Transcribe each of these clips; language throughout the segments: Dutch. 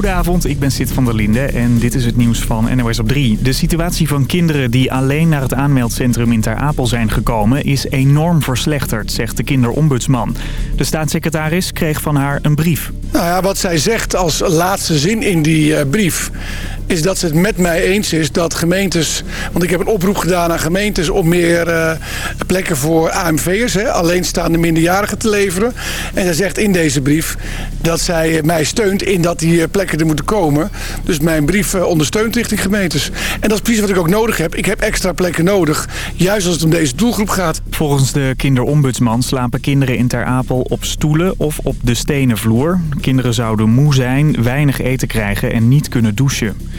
Goedenavond, ik ben Sid van der Linde en dit is het nieuws van NOS op 3. De situatie van kinderen die alleen naar het aanmeldcentrum in Ter Apel zijn gekomen... is enorm verslechterd, zegt de kinderombudsman. De staatssecretaris kreeg van haar een brief. Nou ja, wat zij zegt als laatste zin in die uh, brief is dat ze het met mij eens is dat gemeentes... want ik heb een oproep gedaan aan gemeentes om meer uh, plekken voor AMV'ers... alleenstaande minderjarigen te leveren. En zij zegt in deze brief dat zij mij steunt in dat die plekken er moeten komen. Dus mijn brief uh, ondersteunt richting gemeentes. En dat is precies wat ik ook nodig heb. Ik heb extra plekken nodig, juist als het om deze doelgroep gaat. Volgens de kinderombudsman slapen kinderen in Ter Apel op stoelen of op de stenen vloer. Kinderen zouden moe zijn, weinig eten krijgen en niet kunnen douchen.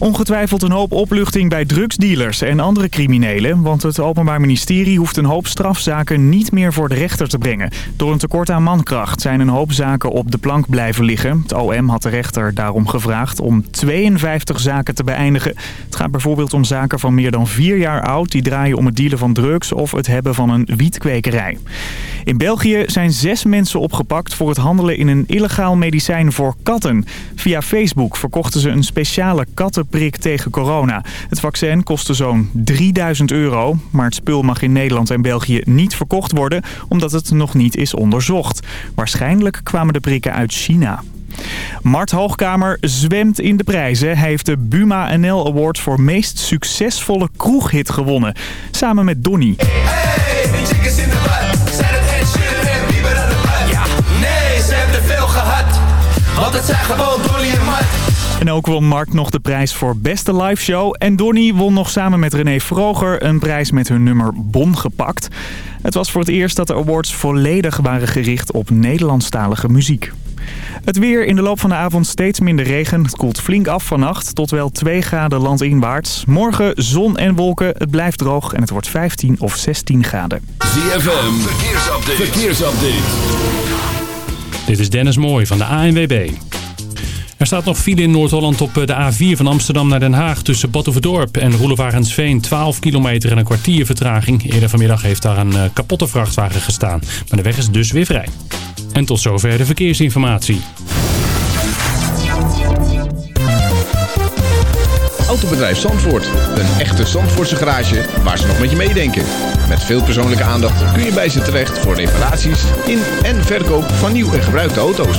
Ongetwijfeld een hoop opluchting bij drugsdealers en andere criminelen. Want het Openbaar Ministerie hoeft een hoop strafzaken niet meer voor de rechter te brengen. Door een tekort aan mankracht zijn een hoop zaken op de plank blijven liggen. Het OM had de rechter daarom gevraagd om 52 zaken te beëindigen. Het gaat bijvoorbeeld om zaken van meer dan vier jaar oud... die draaien om het dealen van drugs of het hebben van een wietkwekerij. In België zijn zes mensen opgepakt voor het handelen in een illegaal medicijn voor katten. Via Facebook verkochten ze een speciale kattenprik tegen corona. Het vaccin kostte zo'n 3000 euro, maar het spul mag in Nederland en België niet verkocht worden omdat het nog niet is onderzocht. Waarschijnlijk kwamen de prikken uit China. Mart Hoogkamer zwemt in de prijzen. Hij heeft de Buma NL Award voor meest succesvolle kroeghit gewonnen. Samen met Donny. Want het zijn gewoon Donnie en ook won Mark nog de prijs voor beste liveshow. En Donny won nog samen met René Vroger een prijs met hun nummer Bon gepakt. Het was voor het eerst dat de awards volledig waren gericht op Nederlandstalige muziek. Het weer in de loop van de avond steeds minder regen. Het koelt flink af vannacht tot wel 2 graden landinwaarts. Morgen zon en wolken. Het blijft droog en het wordt 15 of 16 graden. ZFM, verkeersupdate. verkeersupdate. Dit is Dennis Mooij van de ANWB. Er staat nog file in Noord-Holland op de A4 van Amsterdam naar Den Haag... tussen Batuverdorp en Roelevarensveen. 12 kilometer en een kwartier vertraging. Eerder vanmiddag heeft daar een eh, kapotte vrachtwagen gestaan. Maar de weg is dus weer vrij. En tot zover de verkeersinformatie. Autobedrijf Zandvoort. Een echte Zandvoortse garage waar ze nog met je meedenken. Met veel persoonlijke aandacht kun je bij ze terecht voor reparaties in en verkoop van nieuw en gebruikte auto's.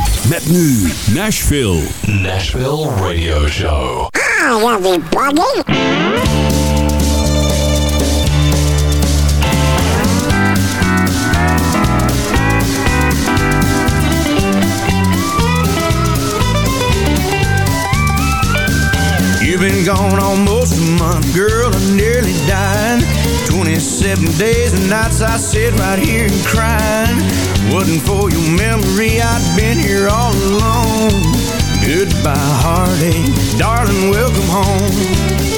Met nu Nashville. Nashville Radio Show. Ah, ja, die bugging. You've been gone almost a month, girl, I nearly died. 27 days and nights I sit right here and crying. Wasn't for your memory, I'd been here all alone. Goodbye, heartache, darling, welcome home.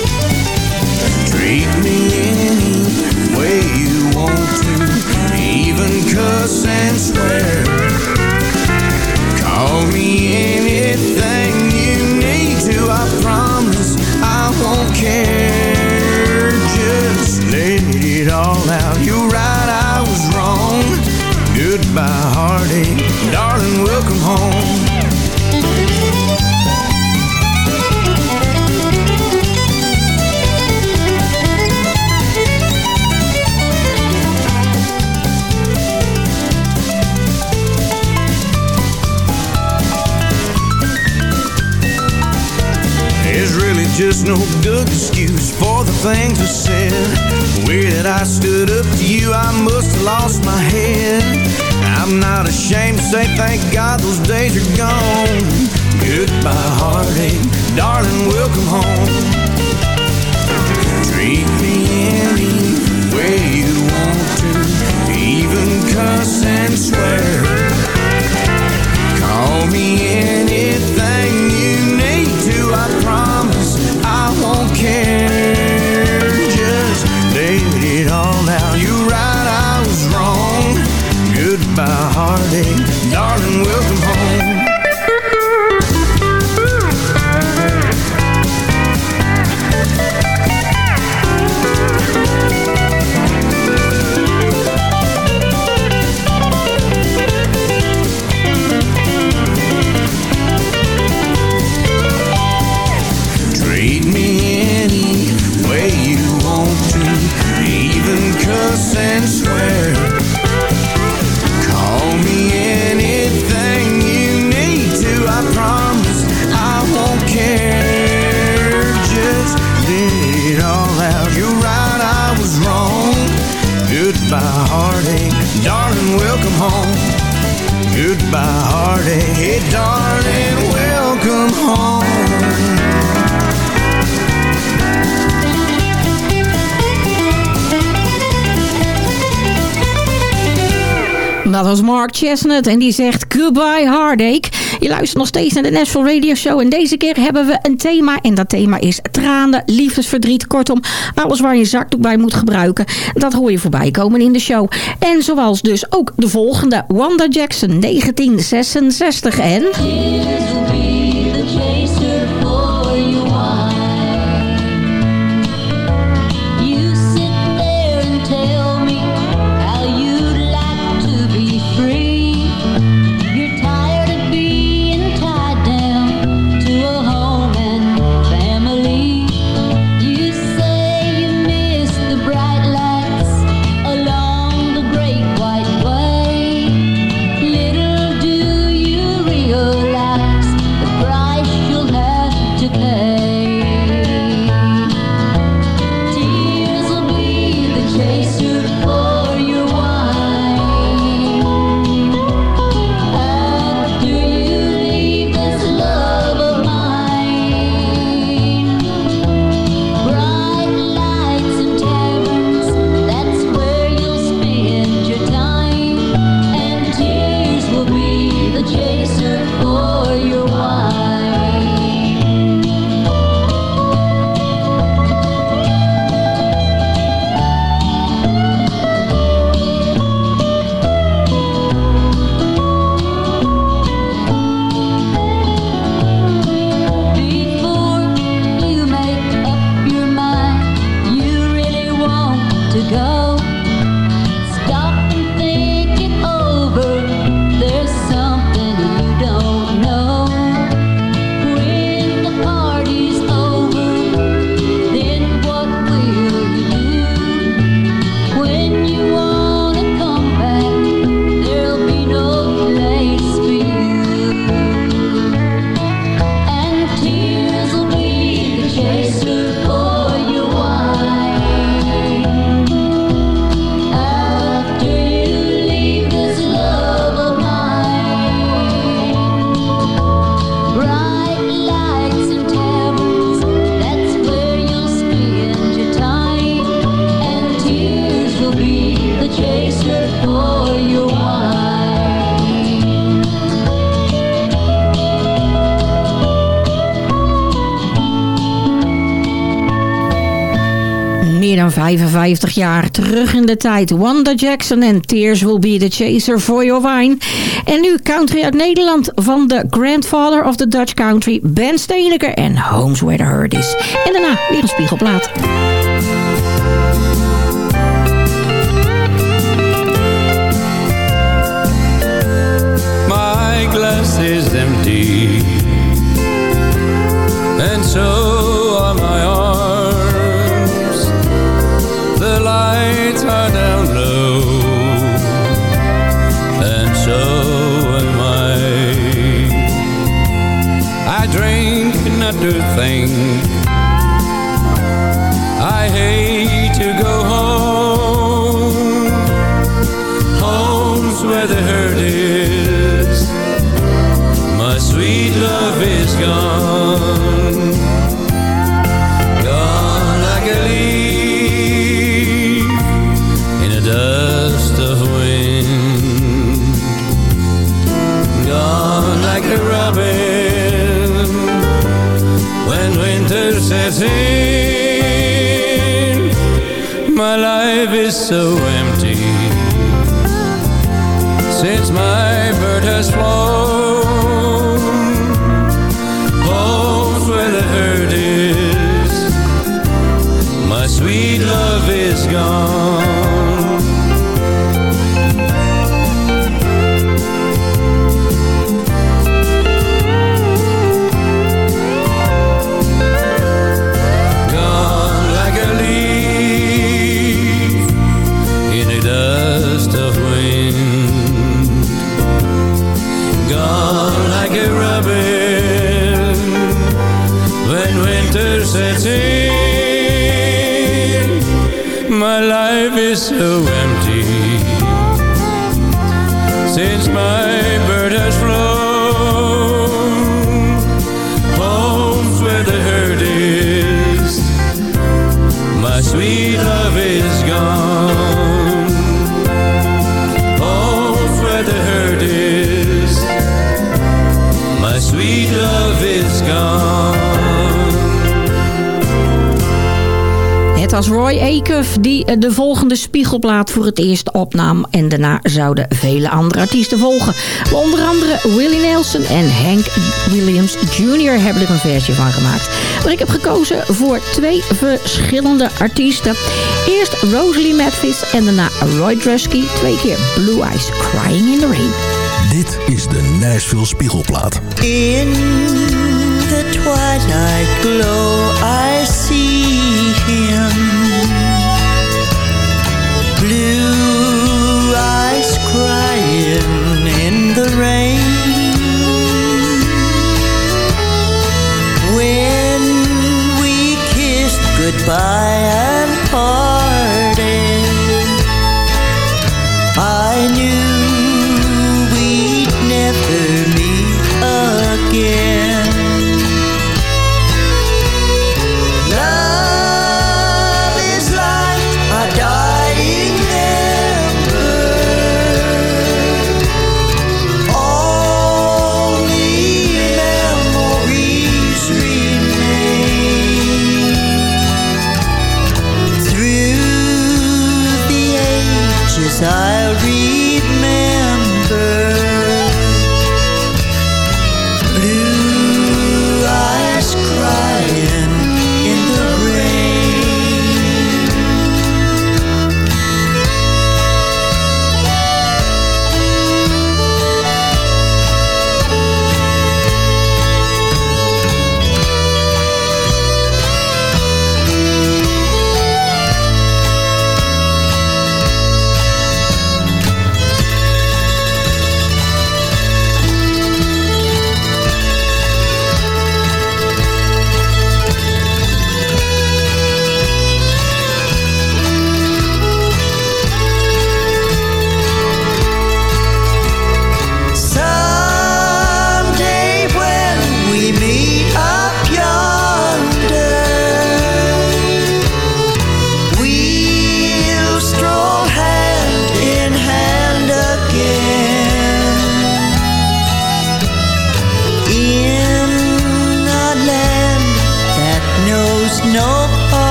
Was Mark Chestnut en die zegt Goodbye Heartache. Je luistert nog steeds naar de Nashville Radio Show. En deze keer hebben we een thema. En dat thema is tranen, liefdesverdriet. Kortom, alles waar je zakdoek bij moet gebruiken. Dat hoor je voorbij komen in de show. En zoals dus ook de volgende. Wanda Jackson 1966 en... jaar terug in de tijd. Wanda Jackson en Tears Will Be The Chaser For Your Wine. En nu country uit Nederland van de grandfather of the Dutch country, Ben Steeneker en Homes Where The Hurt Is. En daarna weer een spiegelplaat. To think. I hate to go home. Home's where the hurt is. My sweet love is gone. Gone My life is so empty since my bird has flown. So empty Het was Roy Acuff die eh, de volgende spiegelplaat voor het eerst opnam. En daarna zouden vele andere artiesten volgen. Onder andere Willie Nelson en Hank Williams Jr. hebben er een versie van gemaakt. Maar ik heb gekozen voor twee verschillende artiesten. Eerst Rosalie Mathis en daarna Roy Drusky. Twee keer Blue Eyes Crying in the Rain. Dit is de Nashville Spiegelplaat. In the twilight glow I see by and by.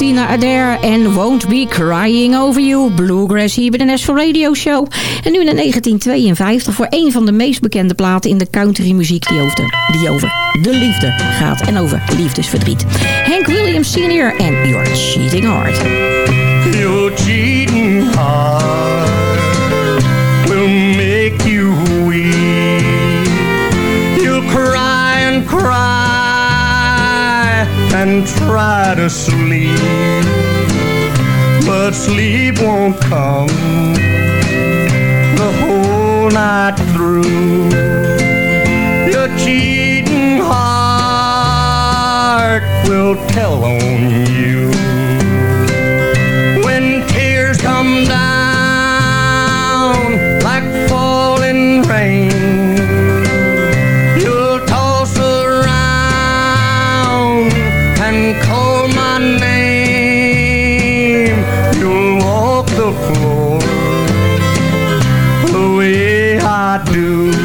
Tina Adair en Won't Be Crying Over You. Bluegrass hier bij de National Radio Show. En nu in 1952 voor een van de meest bekende platen in de countrymuziek die over, die over de liefde gaat. En over liefdesverdriet. Hank Williams Sr. en You're Cheating Hard. You're cheating hard. and try to sleep, but sleep won't come the whole night through. Your cheating heart will tell on you when tears come down. do.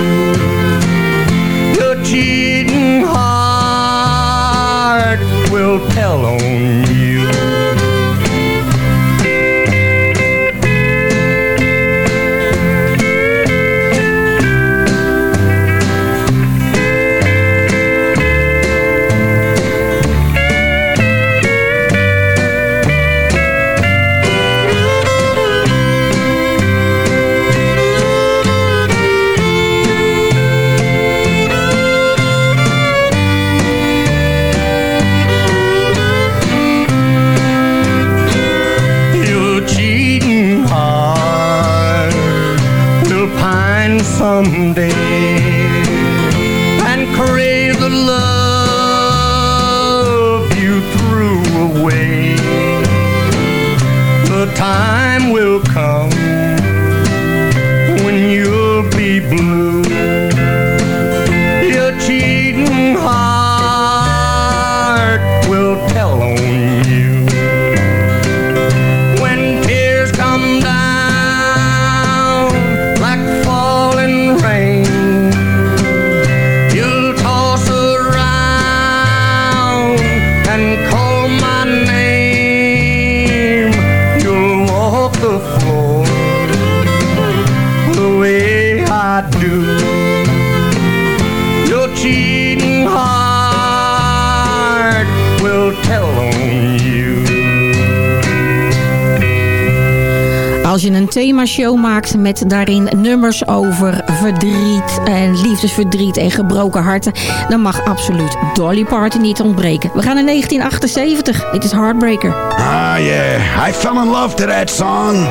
show maakte met daarin nummers over verdriet en liefdesverdriet en gebroken harten, dan mag absoluut Dolly Parton niet ontbreken. We gaan naar 1978. Dit is Heartbreaker. Ah yeah, I fell in love to that song.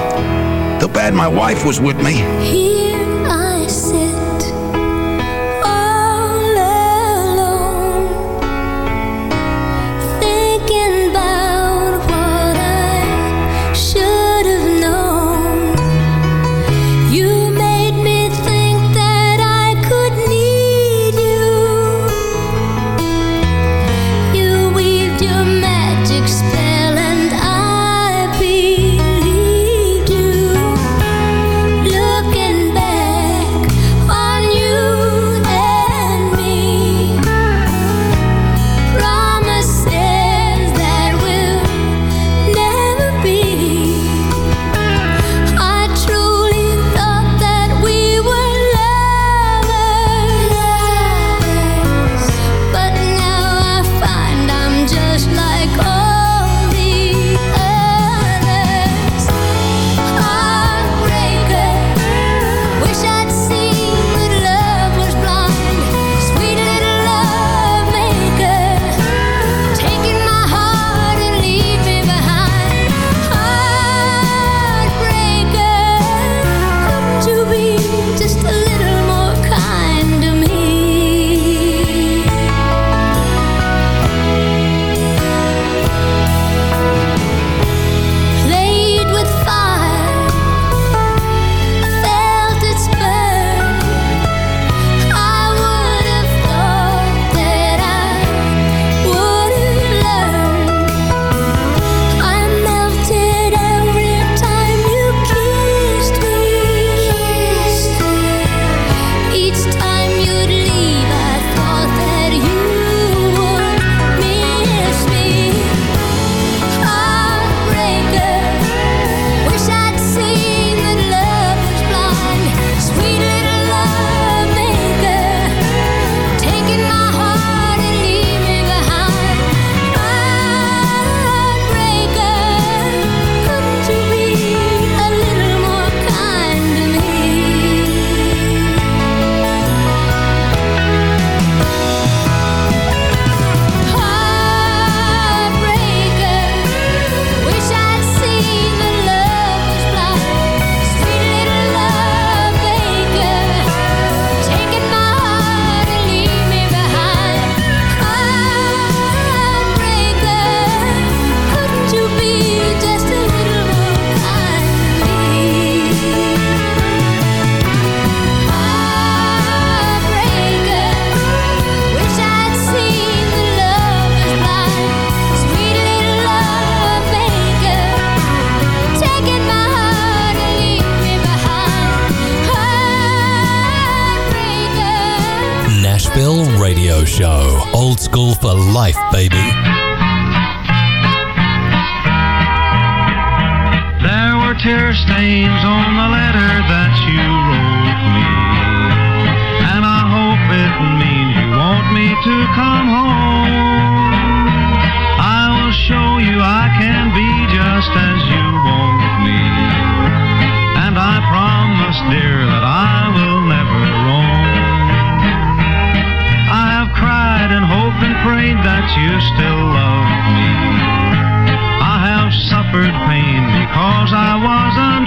Too bad my wife was with me.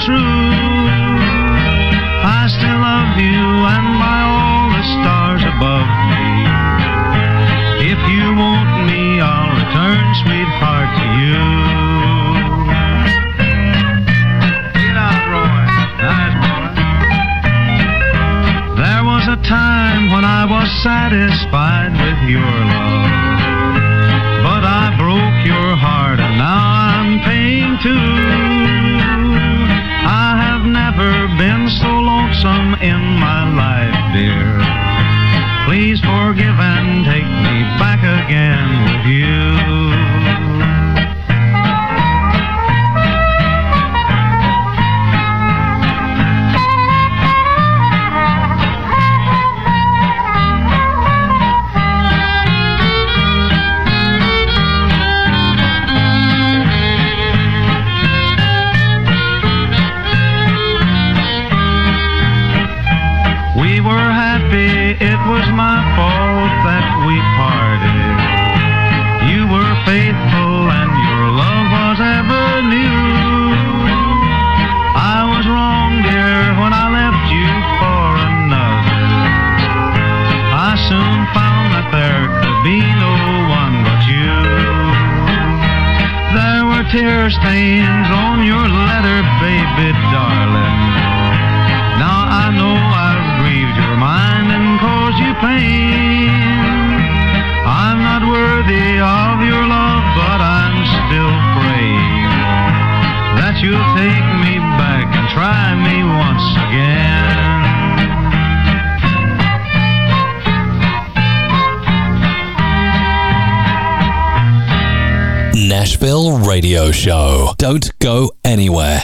true. I still love you and by all the stars above me. If you want me, I'll return, sweetheart, to you. There was a time when I was satisfied Nashville Radio Show. Don't go anywhere.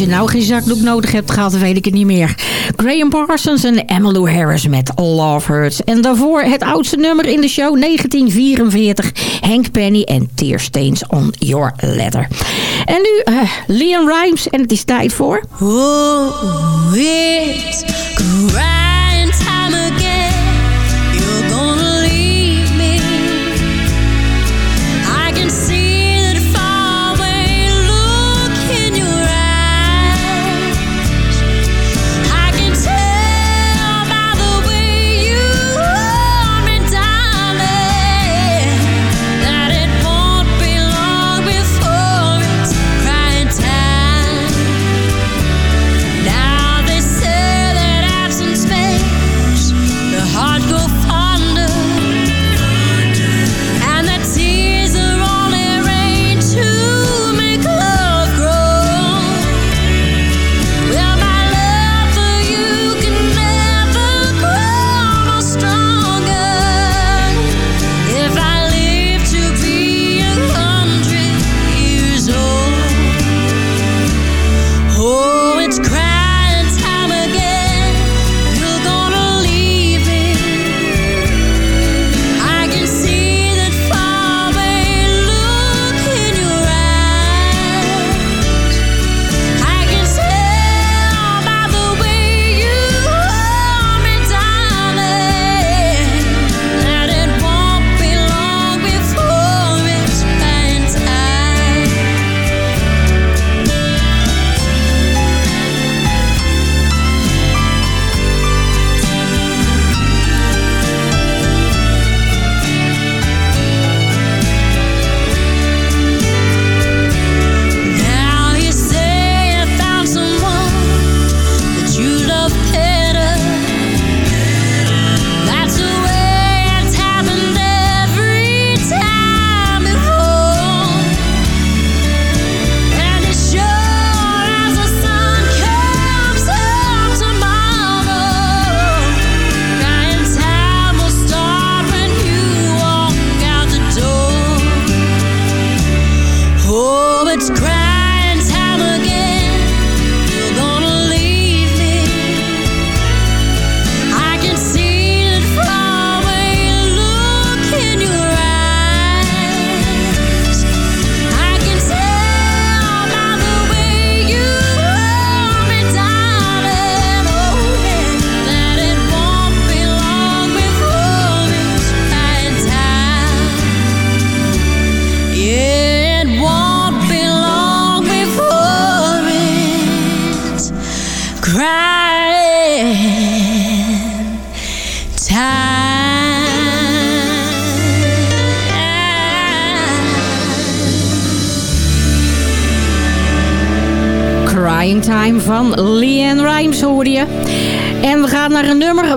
Nou geen zakdoek nodig hebt gehad, weet ik het niet meer. Graham Parsons en Emmylou Harris met Love Hurts. En daarvoor het oudste nummer in de show, 1944. Hank Penny en Tearstains on Your Letter. En nu uh, Leon Rimes en het is tijd voor... Oh, it's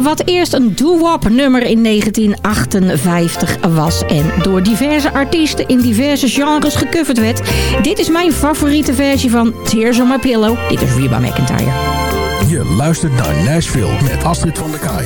wat eerst een doo-wop nummer in 1958 was. En door diverse artiesten in diverse genres gecoverd werd. Dit is mijn favoriete versie van Tears on My Pillow. Dit is Reba McIntyre. Je luistert naar Nashville met Astrid van der Kaai.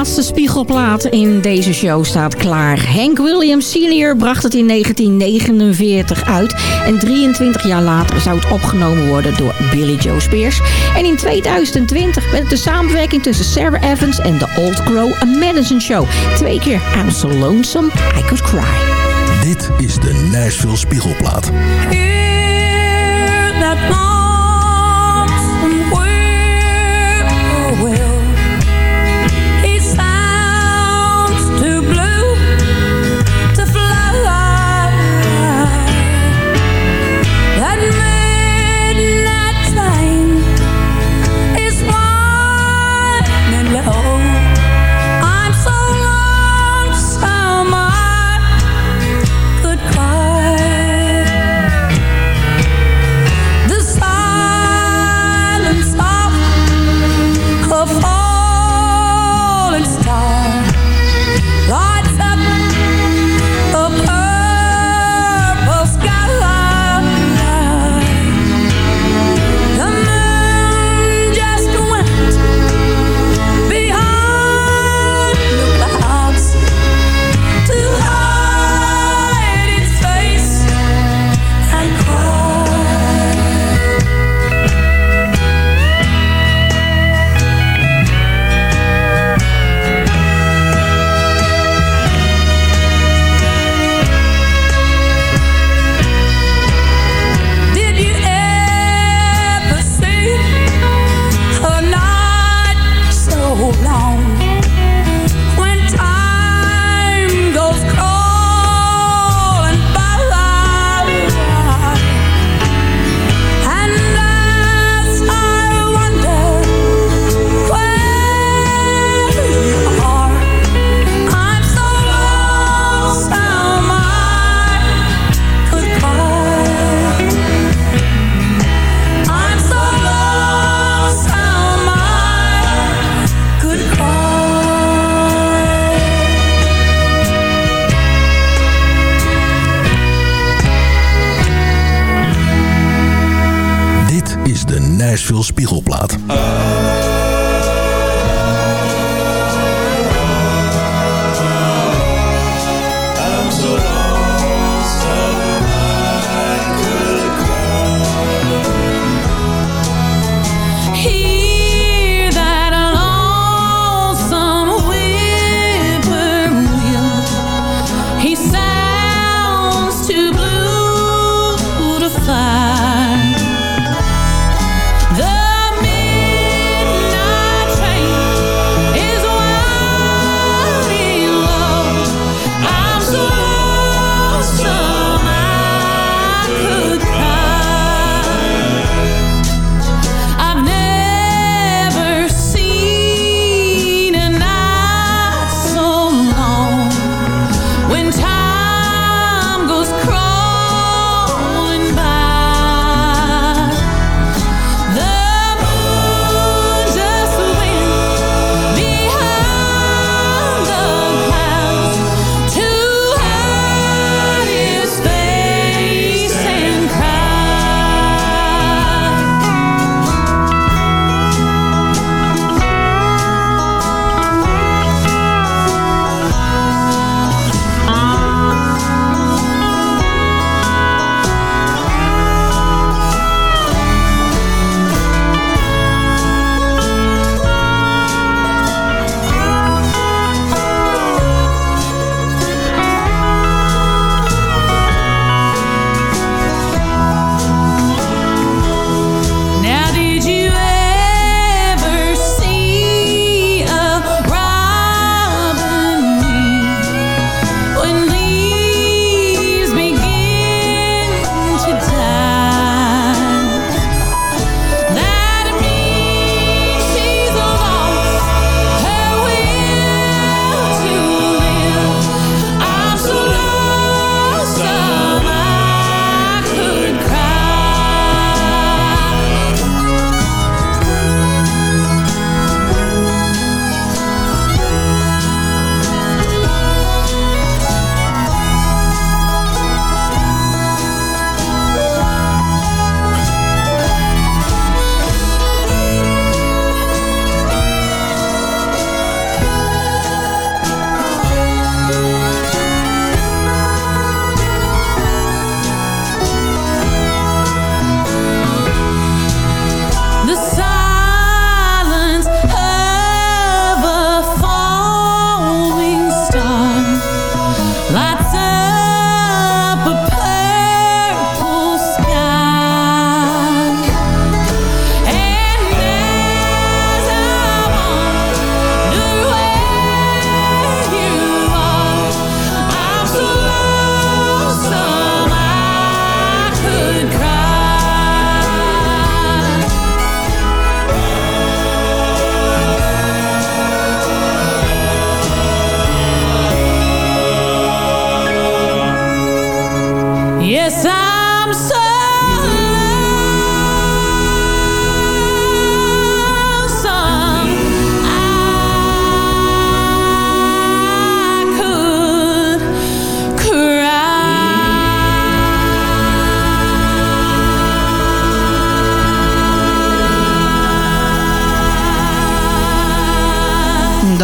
Laatste spiegelplaat in deze show staat klaar. Hank Williams Sr. bracht het in 1949 uit. En 23 jaar later zou het opgenomen worden door Billy Joe Spears. En in 2020 werd het de samenwerking tussen Sarah Evans en de Old Crow Madison Show. Twee keer I'm so lonesome I could cry. Dit is de Nashville Spiegelplaat.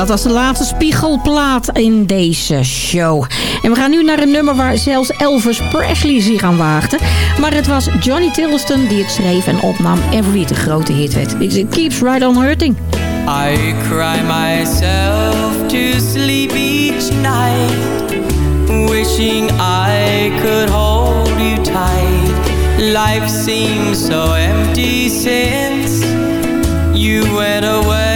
Dat was de laatste spiegelplaat in deze show. En we gaan nu naar een nummer waar zelfs Elvis Presley zich aan waagde. Maar het was Johnny Tilliston die het schreef en opnam en voor wie het een grote hit werd. It keeps right on hurting. I cry myself to sleep each night, wishing I could hold you tight. Life seems so empty since you went away.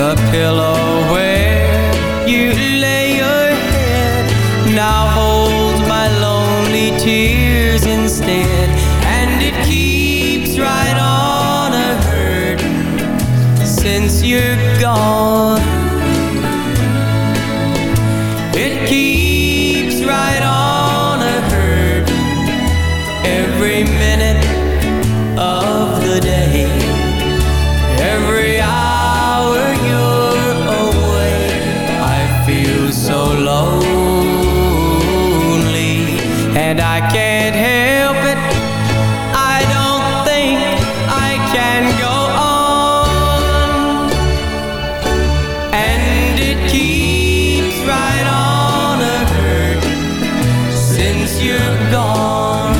The pillow where you lay your head now holds my lonely tears instead, and it keeps right on a hurting since you're gone. and I can't help it. I don't think I can go on, and it keeps right on a hurt since you're gone.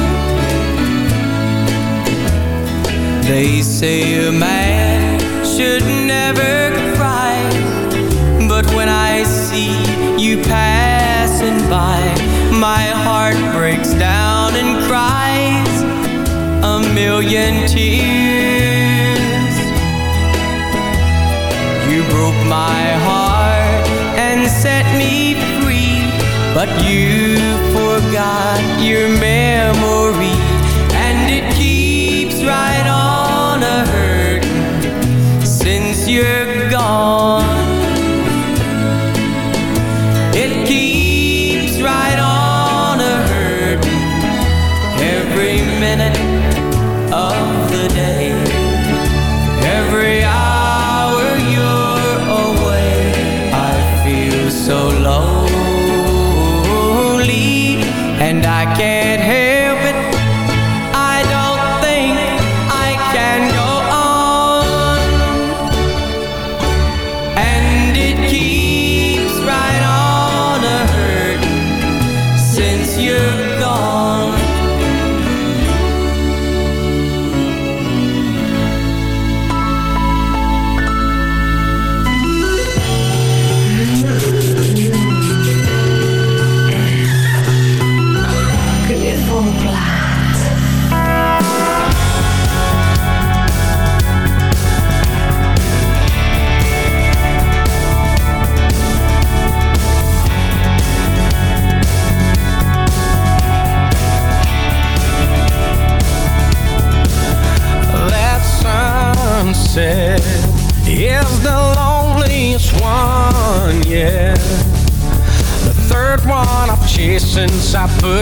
They say a man million tears. You broke my heart and set me free But you forgot your memory And it keeps right on a hurting. Since you're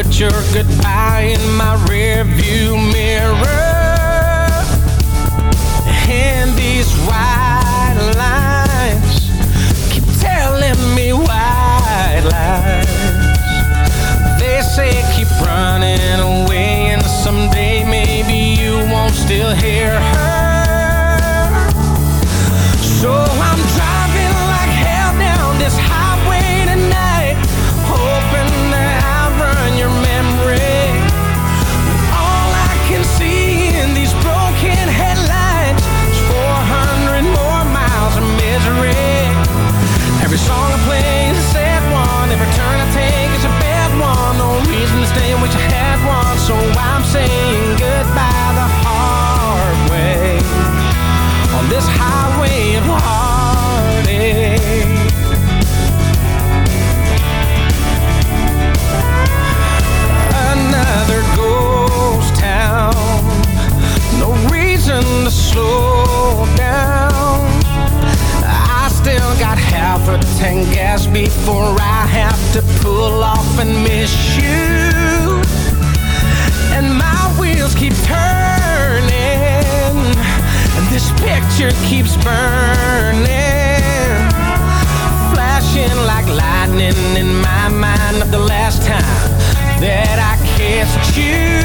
put good goodbye to pull off and miss you. And my wheels keep turning And this picture keeps burning Flashing like lightning in my mind of the last time That I kissed you.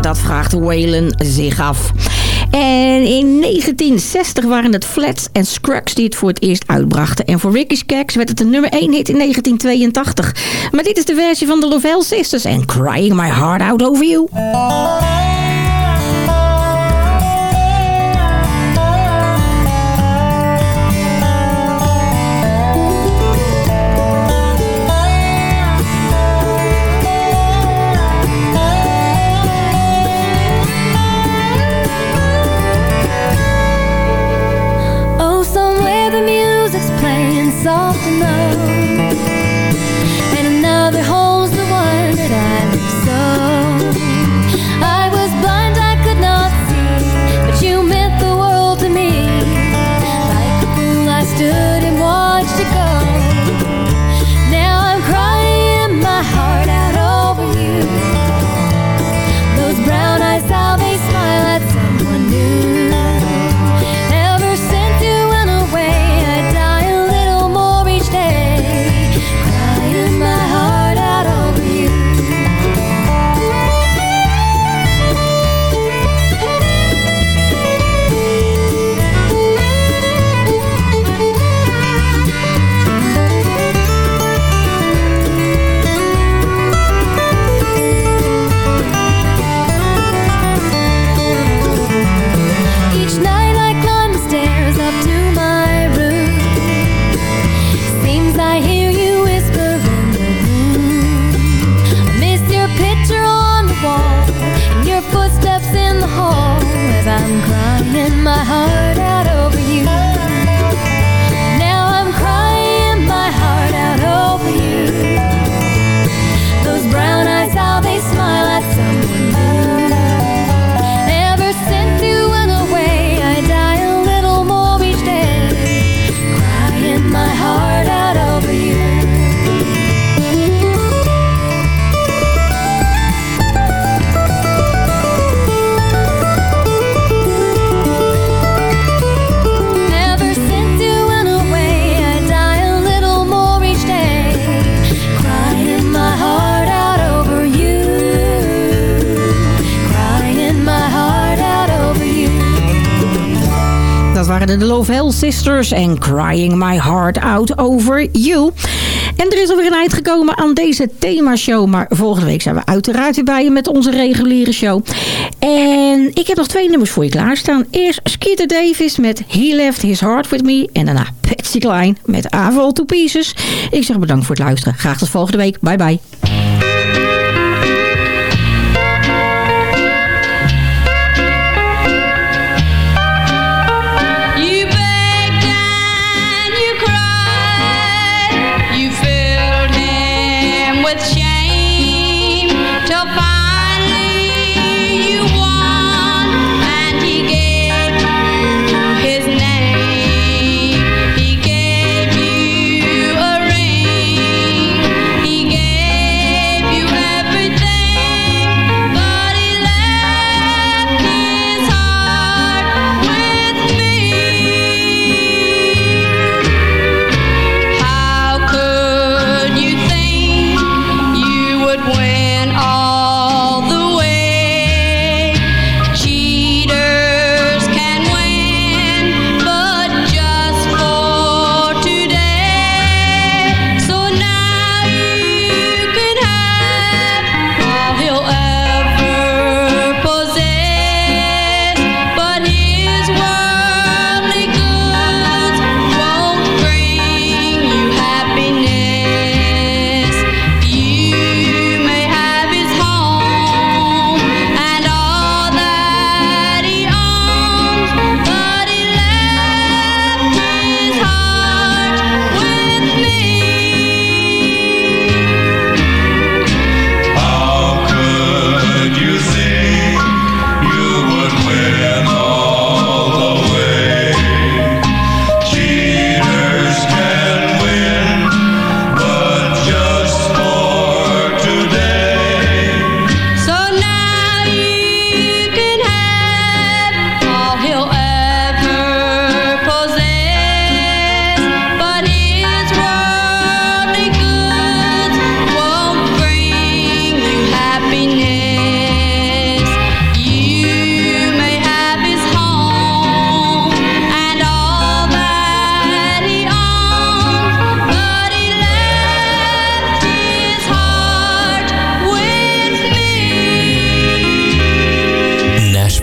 Dat vraagt Waylon zich af. En in 1960 waren het Flats en Scruggs die het voor het eerst uitbrachten. En voor Ricky Skaggs werd het een nummer 1 hit in 1982. Maar dit is de versie van de Lovell Sisters en Crying My Heart Out Over You. Sisters en Crying My Heart Out Over You. En er is alweer een eind gekomen aan deze themashow. Maar volgende week zijn we uiteraard weer bij je met onze reguliere show. En ik heb nog twee nummers voor je klaarstaan. Eerst Skeeter Davis met He Left His Heart With Me. En daarna Patsy Cline met Aval to Pieces. Ik zeg bedankt voor het luisteren. Graag tot volgende week. Bye bye.